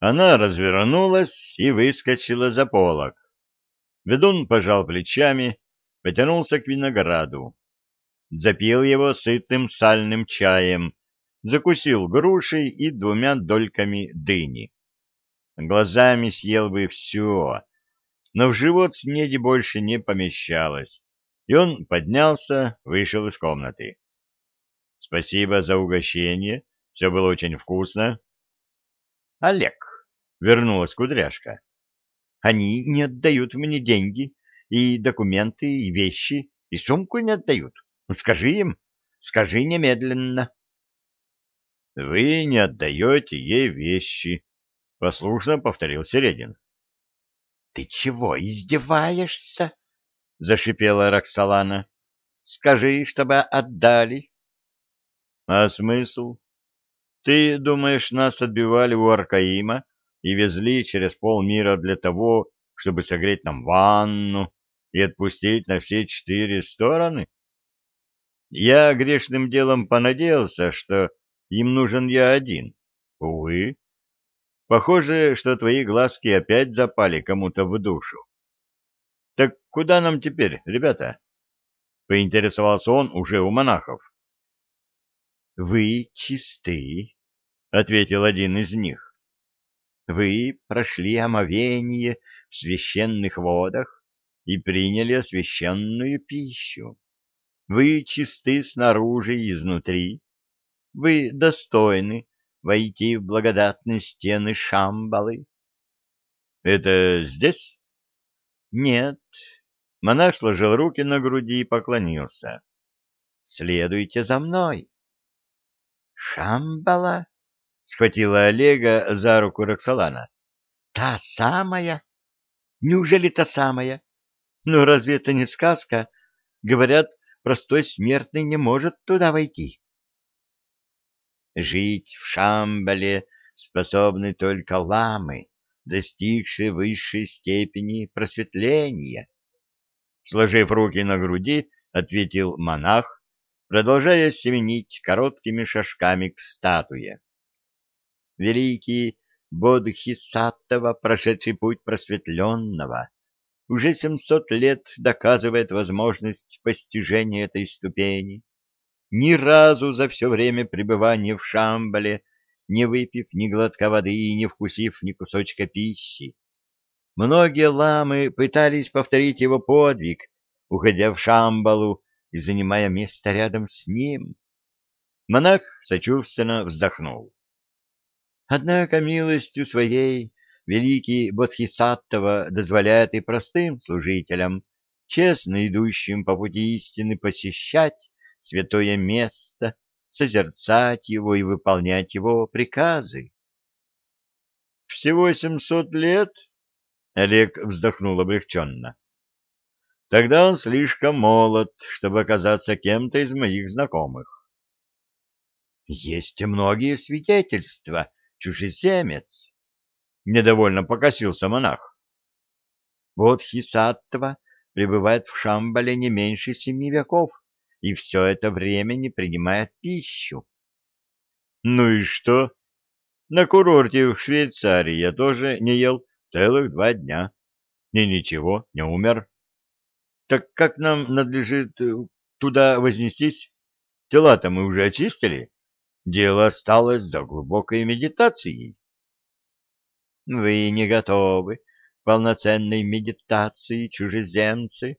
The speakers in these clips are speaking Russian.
Она развернулась и выскочила за полок. Ведун пожал плечами, потянулся к винограду. Запил его сытым сальным чаем, закусил грушей и двумя дольками дыни. Глазами съел бы все, но в живот снеди больше не помещалось, и он поднялся, вышел из комнаты. — Спасибо за угощение, все было очень вкусно. — Олег, — вернулась кудряшка, — они не отдают мне деньги, и документы, и вещи, и сумку не отдают. Ну, скажи им, скажи немедленно. — Вы не отдаете ей вещи, — послушно повторил Середин. — Ты чего, издеваешься? — зашипела Роксолана. — Скажи, чтобы отдали. — А смысл? Ты думаешь, нас отбивали у Аркаима и везли через полмира для того, чтобы согреть нам ванну и отпустить на все четыре стороны? Я грешным делом понадеялся, что им нужен я один. Увы. Похоже, что твои глазки опять запали кому-то в душу. Так куда нам теперь, ребята? Поинтересовался он уже у монахов. Вы чисты, ответил один из них. Вы прошли омовение в священных водах и приняли освященную пищу. Вы чисты снаружи и изнутри. Вы достойны войти в благодатные стены Шамбалы. — Это здесь? — Нет. Монах сложил руки на груди и поклонился. — Следуйте за мной. — Шамбала? — схватила Олега за руку Роксолана. — Та самая? Неужели та самая? Ну, разве это не сказка? Говорят, простой смертный не может туда войти. Жить в Шамбале способны только ламы, достигшие высшей степени просветления. Сложив руки на груди, ответил монах, продолжая семенить короткими шажками к статуе. Великий Бодхисаттва, прошедший путь просветленного, уже семьсот лет доказывает возможность постижения этой ступени ни разу за все время пребывания в Шамбале, не выпив ни глотка воды и не вкусив ни кусочка пищи. Многие ламы пытались повторить его подвиг, уходя в Шамбалу и занимая место рядом с ним. Монах сочувственно вздохнул. Однако милостью своей великий Бодхисаттва дозволяет и простым служителям, честно идущим по пути истины, посещать святое место, созерцать его и выполнять его приказы. «Всего семьсот лет?» — Олег вздохнул облегченно. «Тогда он слишком молод, чтобы оказаться кем-то из моих знакомых». «Есть и многие свидетельства, чужеземец», — недовольно покосился монах. «Бодхисаттва пребывает в Шамбале не меньше семи веков и все это время не принимает пищу. Ну и что? На курорте в Швейцарии я тоже не ел целых два дня. И ничего, не умер. Так как нам надлежит э, туда вознестись? Тела-то мы уже очистили. Дело осталось за глубокой медитацией. Вы не готовы к полноценной медитации, чужеземцы,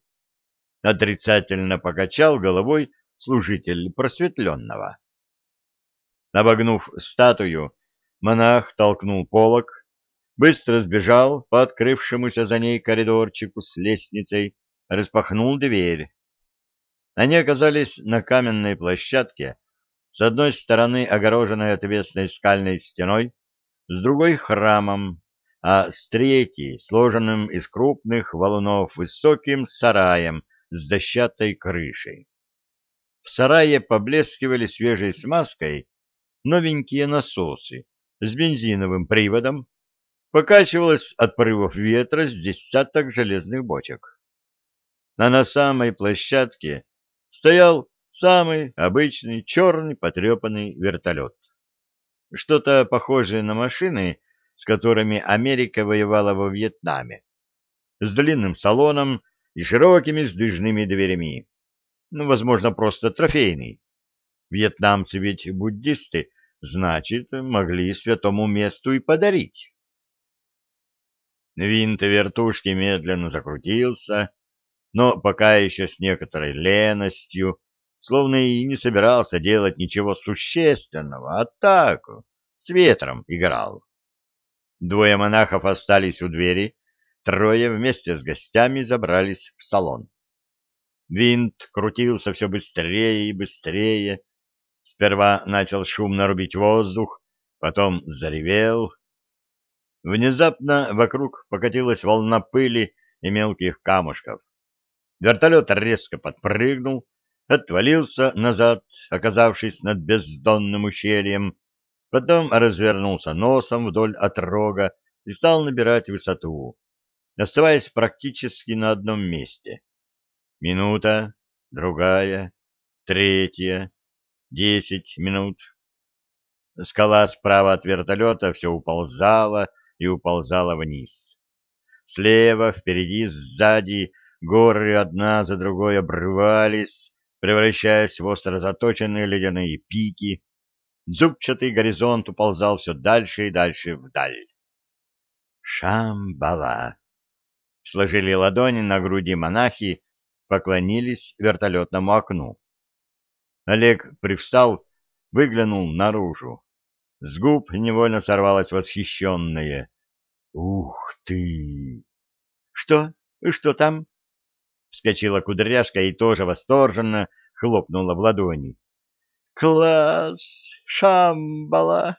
Отрицательно покачал головой служитель просветленного. Обогнув статую, монах толкнул полок, быстро сбежал по открывшемуся за ней коридорчику с лестницей, распахнул дверь. Они оказались на каменной площадке, с одной стороны огороженной отвесной скальной стеной, с другой — храмом, а с третьей — сложенным из крупных валунов высоким сараем с дощатой крышей. В сарае поблескивали свежей смазкой новенькие насосы с бензиновым приводом, покачивалось от порывов ветра с десяток железных бочек. А на самой площадке стоял самый обычный черный потрепанный вертолет. Что-то похожее на машины с которыми Америка воевала во Вьетнаме, с длинным салоном и широкими сдвижными дверями. Ну, возможно, просто трофейный. Вьетнамцы ведь буддисты, значит, могли святому месту и подарить. Винт вертушки медленно закрутился, но пока еще с некоторой леностью, словно и не собирался делать ничего существенного, а так, с ветром играл. Двое монахов остались у двери, трое вместе с гостями забрались в салон. Винт крутился все быстрее и быстрее. Сперва начал шумно рубить воздух, потом заревел. Внезапно вокруг покатилась волна пыли и мелких камушков. Вертолет резко подпрыгнул, отвалился назад, оказавшись над бездонным ущельем, потом развернулся носом вдоль отрога и стал набирать высоту, оставаясь практически на одном месте. Минута, другая, третья, десять минут. Скала справа от вертолета все уползала и уползала вниз. Слева, впереди, сзади горы одна за другой обрывались, превращаясь в остро заточенные ледяные пики. Зубчатый горизонт уползал все дальше и дальше вдаль. Шамбала! Сложили ладони на груди монахи, поклонились вертолетному окну. Олег привстал, выглянул наружу. С губ невольно сорвалось восхищенное. «Ух ты!» «Что? Что там?» Вскочила кудряшка и тоже восторженно хлопнула в ладони. «Класс! Шамбала!»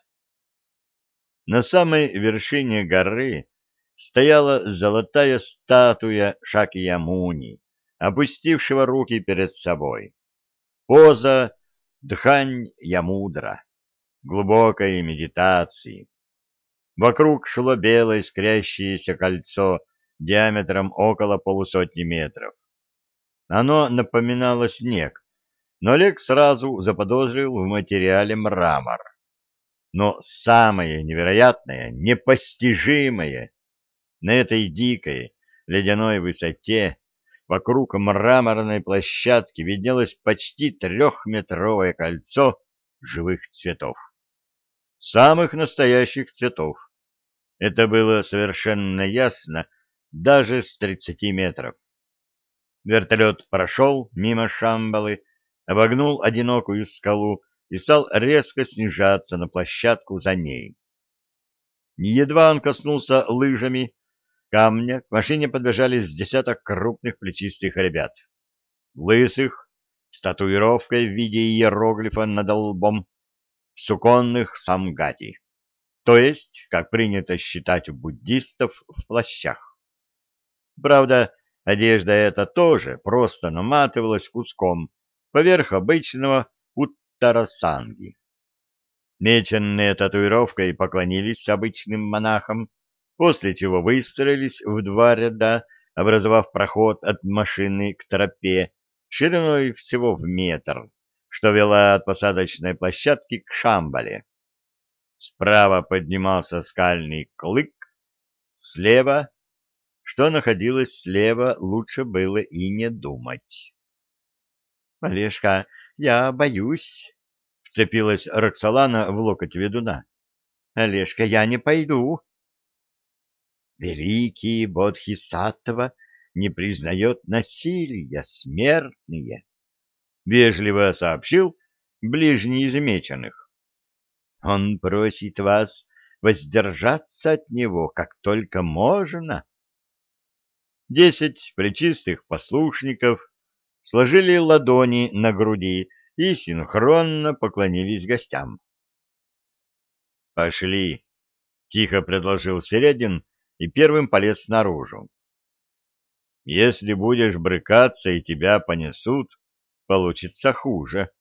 На самой вершине горы стояла золотая статуя Шакьямуни, опустившего руки перед собой. Поза Дхань-Ямудра, глубокой медитации. Вокруг шло белое искрящееся кольцо диаметром около полусотни метров. Оно напоминало снег, но Олег сразу заподозрил в материале мрамор. Но самое невероятное, непостижимое, на этой дикой ледяной высоте вокруг мраморной площадки виднелось почти трехметровое кольцо живых цветов. Самых настоящих цветов. Это было совершенно ясно даже с 30 метров. Вертолет прошел мимо Шамбалы, обогнул одинокую скалу и стал резко снижаться на площадку за ней. Едва он коснулся лыжами камня к машине подбежали с десяток крупных плечистых ребят. Лысых, с татуировкой в виде иероглифа над лбом, суконных самгати, то есть, как принято считать у буддистов, в плащах. Правда, одежда эта тоже просто наматывалась куском поверх обычного уттарасанги. Меченные татуировкой поклонились обычным монахам, после чего выстроились в два ряда, образовав проход от машины к тропе шириной всего в метр, что вела от посадочной площадки к Шамбале. Справа поднимался скальный клык, слева, что находилось слева, лучше было и не думать. — Олежка, я боюсь, — вцепилась Роксолана в локоть ведуна. — Олежка, я не пойду. Великий Бодхисаттва не признает насилия, смертные, — вежливо сообщил ближний из меченых. Он просит вас воздержаться от него, как только можно. Десять плечистых послушников сложили ладони на груди и синхронно поклонились гостям. «Пошли», — тихо предложил Середин, и первым полез наружу. Если будешь брыкаться и тебя понесут, получится хуже.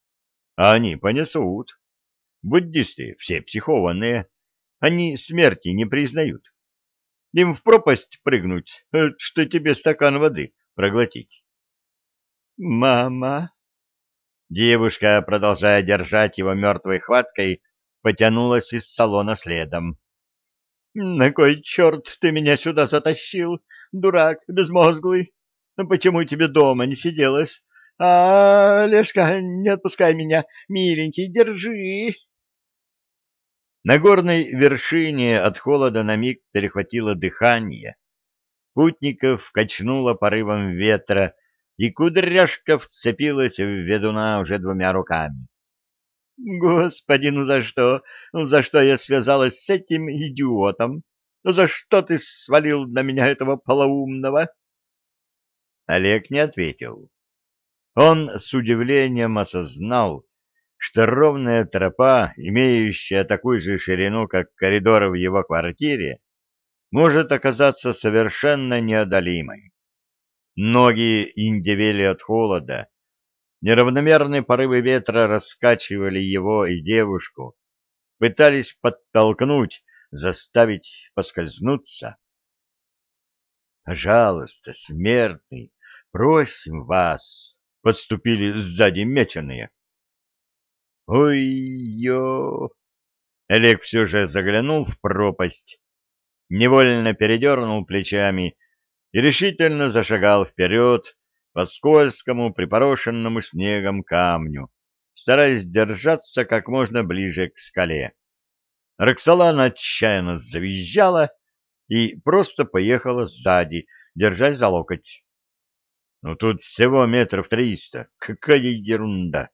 А они понесут. Буддисты все психованные, они смерти не признают. Им в пропасть прыгнуть, э, что тебе стакан воды проглотить. «Мама!» Девушка, продолжая держать его мертвой хваткой, потянулась из салона следом. На кой черт ты меня сюда затащил, дурак безмозглый? Почему тебе дома не сиделось? А, Лешка, не отпускай меня, миленький, держи. На горной вершине от холода на миг перехватило дыхание. Путников качнуло порывом ветра, и кудряшка вцепилась в ведуна уже двумя руками. Господи, ну за что? Ну за что я связалась с этим идиотом? Ну за что ты свалил на меня этого полоумного? Олег не ответил. Он с удивлением осознал, что ровная тропа, имеющая такую же ширину, как коридоры в его квартире, может оказаться совершенно неодолимой. Ноги индивели от холода, Неравномерные порывы ветра раскачивали его и девушку, пытались подтолкнуть, заставить поскользнуться. «Пожалуйста, смертный, просим вас!» — подступили сзади меченые. «Ой-ё!» Олег все же заглянул в пропасть, невольно передернул плечами и решительно зашагал вперед, по скользкому, припорошенному снегом камню, стараясь держаться как можно ближе к скале. Роксолана отчаянно завизжала и просто поехала сзади, держась за локоть. Ну тут всего метров триста. Какая ерунда!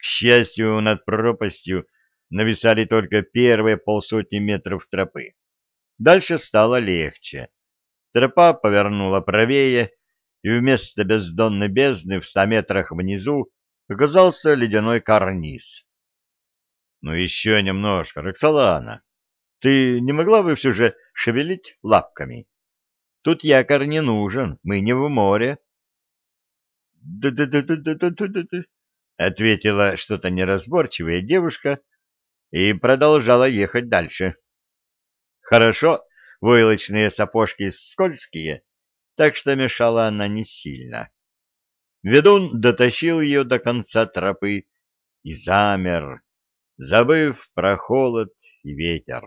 К счастью, над пропастью нависали только первые полсотни метров тропы. Дальше стало легче. Тропа повернула правее, и вместо бездонной бездны в ста метрах внизу оказался ледяной карниз. — Ну еще немножко, Роксолана. Ты не могла бы все же шевелить лапками? Тут якорь не нужен, мы не в море. «Да-да-да-да-да-да-да-да», — ответила что-то неразборчивая девушка и продолжала ехать дальше. Хорошо, войлочные сапожки скользкие, так что мешала она не сильно. Ведун дотащил ее до конца тропы и замер, забыв про холод и ветер.